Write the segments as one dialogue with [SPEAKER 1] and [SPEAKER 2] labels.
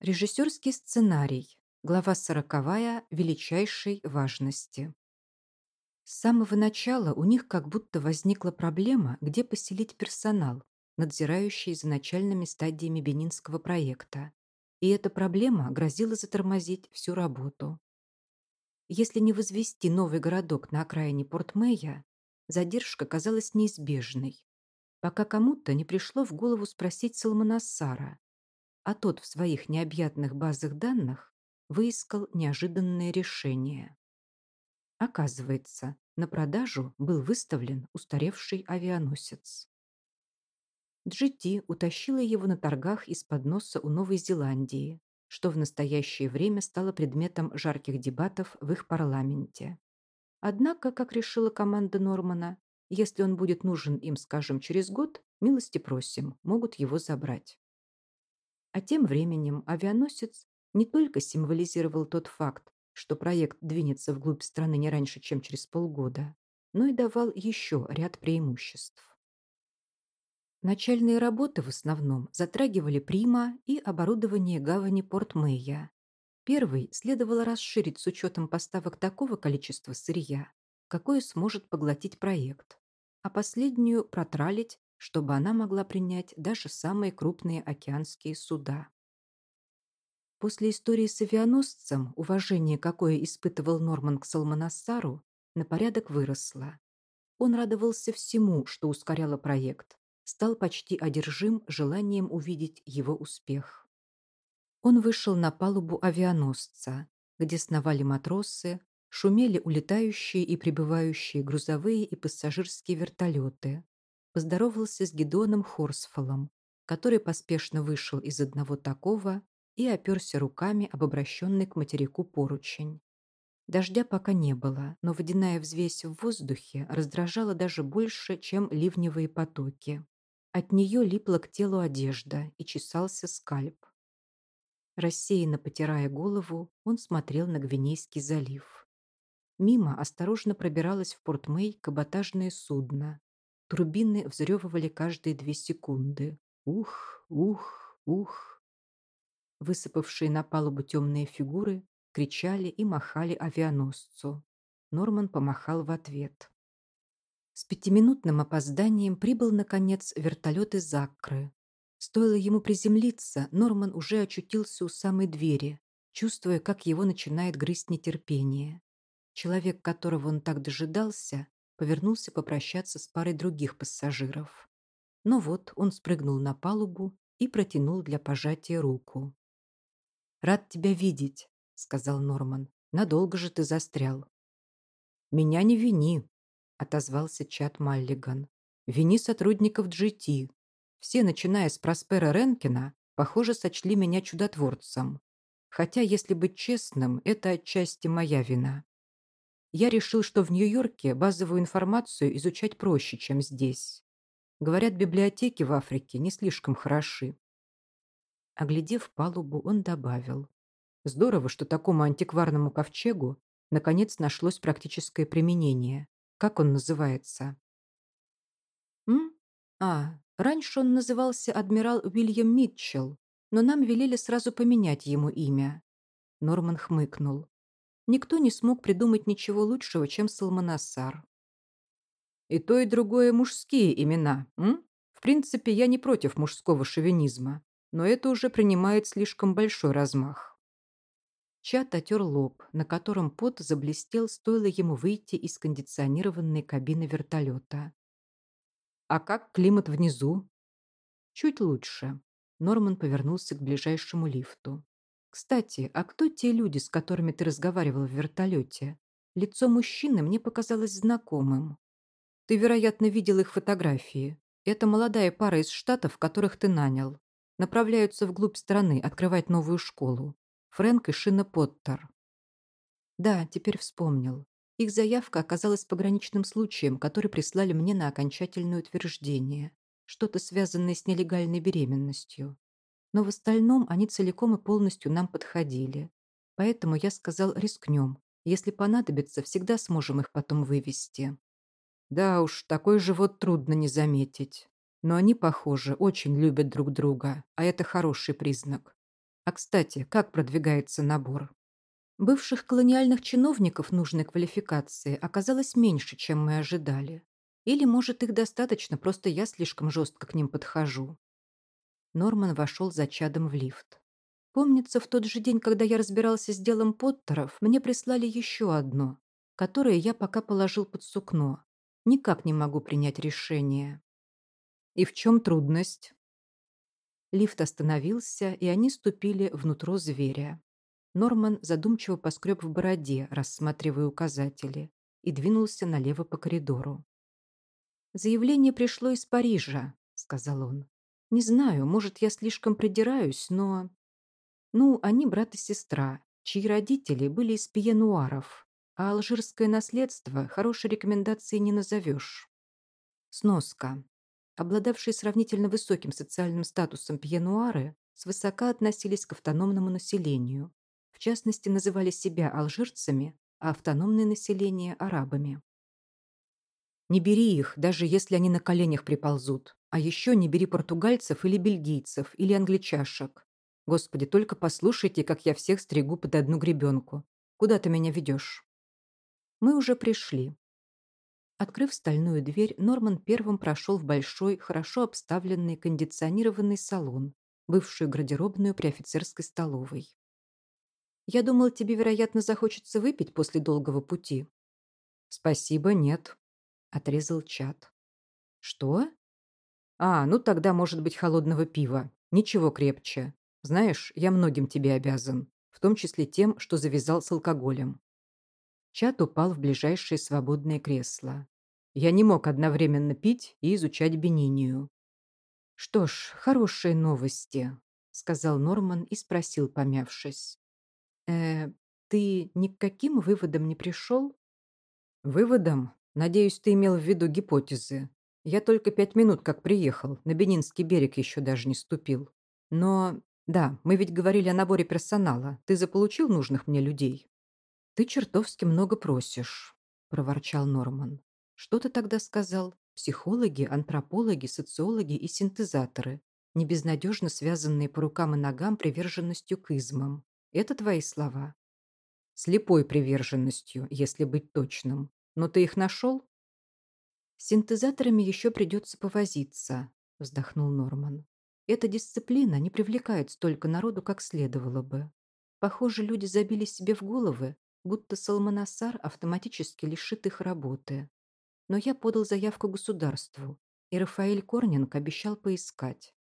[SPEAKER 1] Режиссерский сценарий. Глава сороковая величайшей важности. С самого начала у них как будто возникла проблема, где поселить персонал, надзирающий за начальными стадиями Бенинского проекта. И эта проблема грозила затормозить всю работу. Если не возвести новый городок на окраине Порт-Мэя, задержка казалась неизбежной, пока кому-то не пришло в голову спросить Салманассара, а тот в своих необъятных базах данных выискал неожиданное решение. Оказывается, на продажу был выставлен устаревший авианосец. GT утащила его на торгах из-под носа у Новой Зеландии, что в настоящее время стало предметом жарких дебатов в их парламенте. Однако, как решила команда Нормана, если он будет нужен им, скажем, через год, милости просим, могут его забрать. А тем временем авианосец не только символизировал тот факт, что проект двинется вглубь страны не раньше, чем через полгода, но и давал еще ряд преимуществ. Начальные работы в основном затрагивали прима и оборудование гавани Порт-Мэя. Первый следовало расширить с учетом поставок такого количества сырья, какое сможет поглотить проект, а последнюю протралить чтобы она могла принять даже самые крупные океанские суда. После истории с авианосцем уважение, какое испытывал Норман к Салманассару, на порядок выросло. Он радовался всему, что ускоряло проект, стал почти одержим желанием увидеть его успех. Он вышел на палубу авианосца, где сновали матросы, шумели улетающие и прибывающие грузовые и пассажирские вертолеты, поздоровался с Гедоном Хорсфолом, который поспешно вышел из одного такого и оперся руками об обращенный к материку поручень. Дождя пока не было, но водяная взвесь в воздухе раздражала даже больше, чем ливневые потоки. От нее липла к телу одежда и чесался скальп. Рассеянно потирая голову, он смотрел на Гвинейский залив. Мимо осторожно пробиралось в Порт-Мэй каботажное судно, Турбины взрёвывали каждые две секунды. Ух, ух, ух. Высыпавшие на палубу темные фигуры кричали и махали авианосцу. Норман помахал в ответ. С пятиминутным опозданием прибыл, наконец, вертолет из Акры. Стоило ему приземлиться, Норман уже очутился у самой двери, чувствуя, как его начинает грызть нетерпение. Человек, которого он так дожидался, повернулся попрощаться с парой других пассажиров. Но вот он спрыгнул на палубу и протянул для пожатия руку. «Рад тебя видеть», — сказал Норман. «Надолго же ты застрял». «Меня не вини», — отозвался Чат Маллиган. «Вини сотрудников GT. Все, начиная с Проспера Ренкина, похоже, сочли меня чудотворцем. Хотя, если быть честным, это отчасти моя вина я решил, что в Нью-Йорке базовую информацию изучать проще, чем здесь. Говорят, библиотеки в Африке не слишком хороши. Оглядев палубу, он добавил. Здорово, что такому антикварному ковчегу наконец нашлось практическое применение. Как он называется? М? А, раньше он назывался адмирал Уильям Митчелл, но нам велели сразу поменять ему имя. Норман хмыкнул никто не смог придумать ничего лучшего, чем Салманасар. И то, и другое мужские имена, м? В принципе, я не против мужского шовинизма, но это уже принимает слишком большой размах. Чат отер лоб, на котором пот заблестел, стоило ему выйти из кондиционированной кабины вертолета. «А как климат внизу?» «Чуть лучше». Норман повернулся к ближайшему лифту. Кстати, а кто те люди, с которыми ты разговаривал в вертолете? Лицо мужчины мне показалось знакомым. Ты, вероятно, видел их фотографии. Это молодая пара из штатов, которых ты нанял. Направляются вглубь страны открывать новую школу. Фрэнк и Шина Поттер. Да, теперь вспомнил. Их заявка оказалась пограничным случаем, который прислали мне на окончательное утверждение. Что-то связанное с нелегальной беременностью но в остальном они целиком и полностью нам подходили. Поэтому я сказал, рискнем. Если понадобится, всегда сможем их потом вывести. Да уж, такой живот трудно не заметить. Но они, похоже, очень любят друг друга, а это хороший признак. А, кстати, как продвигается набор? Бывших колониальных чиновников нужной квалификации оказалось меньше, чем мы ожидали. Или, может, их достаточно, просто я слишком жестко к ним подхожу. Норман вошел за чадом в лифт. Помнится, в тот же день, когда я разбирался с делом Поттеров, мне прислали еще одно, которое я пока положил под сукно. Никак не могу принять решение. И в чем трудность? Лифт остановился, и они ступили внутрь зверя. Норман задумчиво поскреб в бороде, рассматривая указатели, и двинулся налево по коридору. «Заявление пришло из Парижа», — сказал он. «Не знаю, может, я слишком придираюсь, но...» «Ну, они брат и сестра, чьи родители были из пьянуаров, а алжирское наследство хорошей рекомендации не назовешь». Сноска. Обладавшие сравнительно высоким социальным статусом пьянуары свысока относились к автономному населению. В частности, называли себя алжирцами, а автономное население – арабами. Не бери их, даже если они на коленях приползут. А еще не бери португальцев или бельгийцев, или англичашек. Господи, только послушайте, как я всех стригу под одну гребенку. Куда ты меня ведешь? Мы уже пришли. Открыв стальную дверь, Норман первым прошел в большой, хорошо обставленный кондиционированный салон, бывшую гардеробную при офицерской столовой. «Я думал, тебе, вероятно, захочется выпить после долгого пути». «Спасибо, нет», Отрезал чат. Что? А, ну тогда может быть холодного пива. Ничего крепче. Знаешь, я многим тебе обязан. В том числе тем, что завязал с алкоголем. Чат упал в ближайшее свободное кресло. Я не мог одновременно пить и изучать Бенинию. «Что ж, хорошие новости», — сказал Норман и спросил, помявшись. «Э, ты ни к каким выводам не пришел?» «Выводом? Надеюсь, ты имел в виду гипотезы. Я только пять минут как приехал, на Бенинский берег еще даже не ступил. Но, да, мы ведь говорили о наборе персонала. Ты заполучил нужных мне людей? Ты чертовски много просишь, проворчал Норман. Что ты тогда сказал? Психологи, антропологи, социологи и синтезаторы, не безнадежно связанные по рукам и ногам приверженностью к измам. Это твои слова? Слепой приверженностью, если быть точным. Но ты их нашел? С синтезаторами еще придется повозиться, вздохнул Норман. Эта дисциплина не привлекает столько народу, как следовало бы. Похоже, люди забили себе в головы, будто Салманасар автоматически лишит их работы. Но я подал заявку государству, и Рафаэль Корнинг обещал поискать.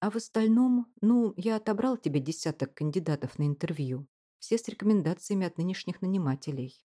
[SPEAKER 1] А в остальном, ну, я отобрал тебе десяток кандидатов на интервью, все с рекомендациями от нынешних нанимателей.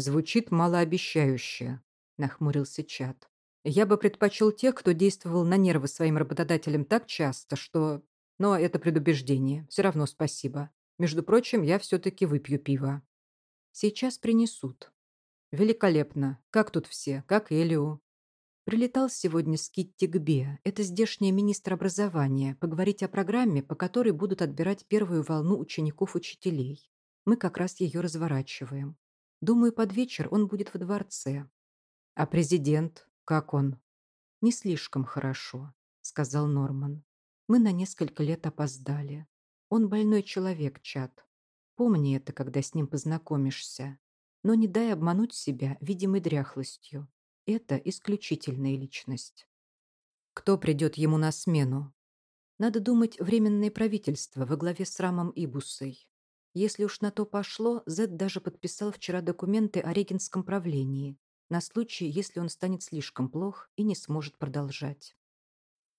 [SPEAKER 1] Звучит малообещающе, нахмурился Чат. Я бы предпочел тех, кто действовал на нервы своим работодателям так часто, что... Но это предубеждение. Все равно спасибо. Между прочим, я все-таки выпью пиво. Сейчас принесут. Великолепно. Как тут все? Как Элио? Прилетал сегодня с Китти Гбе. Это здешний министр образования. Поговорить о программе, по которой будут отбирать первую волну учеников-учителей. Мы как раз ее разворачиваем. Думаю, под вечер он будет во дворце. А президент, как он? Не слишком хорошо, сказал Норман. Мы на несколько лет опоздали. Он больной человек, Чат. Помни это, когда с ним познакомишься. Но не дай обмануть себя видимой дряхлостью. Это исключительная личность. Кто придет ему на смену? Надо думать, временное правительство во главе с Рамом Ибусой. Если уж на то пошло, Зед даже подписал вчера документы о регенском правлении, на случай, если он станет слишком плох и не сможет продолжать.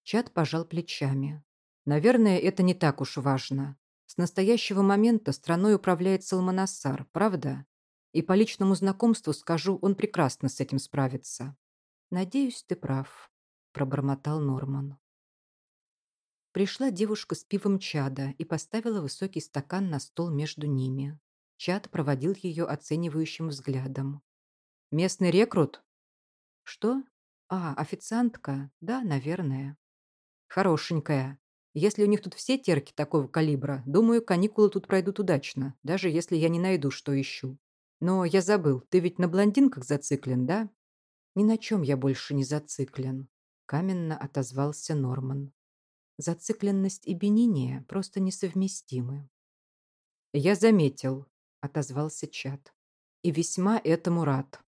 [SPEAKER 1] Чат пожал плечами. Наверное, это не так уж важно. С настоящего момента страной управляет Салманасар, правда? И по личному знакомству скажу, он прекрасно с этим справится. Надеюсь, ты прав, пробормотал Норман. Пришла девушка с пивом чада и поставила высокий стакан на стол между ними. Чад проводил ее оценивающим взглядом. «Местный рекрут?» «Что? А, официантка? Да, наверное». «Хорошенькая. Если у них тут все терки такого калибра, думаю, каникулы тут пройдут удачно, даже если я не найду, что ищу. Но я забыл, ты ведь на блондинках зациклен, да?» «Ни на чем я больше не зациклен», — каменно отозвался Норман. Зацикленность и бениния просто несовместимы. «Я заметил», — отозвался Чат, — «и весьма этому рад».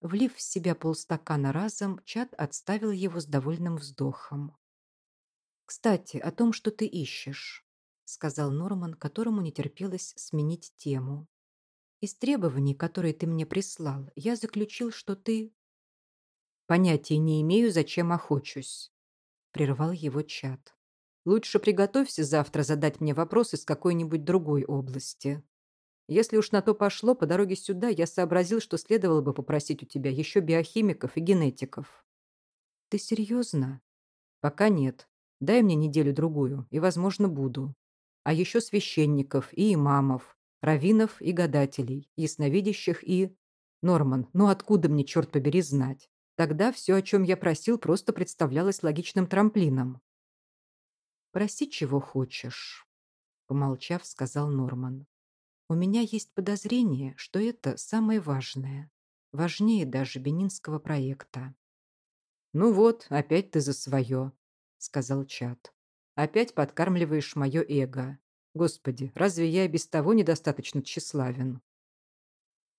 [SPEAKER 1] Влив в себя полстакана разом, Чат отставил его с довольным вздохом. «Кстати, о том, что ты ищешь», — сказал Норман, которому не терпелось сменить тему. «Из требований, которые ты мне прислал, я заключил, что ты...» «Понятия не имею, зачем охочусь», — прервал его Чат. «Лучше приготовься завтра задать мне вопрос из какой-нибудь другой области». Если уж на то пошло, по дороге сюда я сообразил, что следовало бы попросить у тебя еще биохимиков и генетиков. Ты серьезно? Пока нет. Дай мне неделю-другую, и, возможно, буду. А еще священников и имамов, раввинов и гадателей, ясновидящих и... Норман, ну откуда мне, черт побери, знать? Тогда все, о чем я просил, просто представлялось логичным трамплином. «Проси, чего хочешь», — помолчав, сказал Норман. У меня есть подозрение, что это самое важное. Важнее даже бенинского проекта. «Ну вот, опять ты за свое», — сказал Чат. «Опять подкармливаешь мое эго. Господи, разве я без того недостаточно тщеславен?»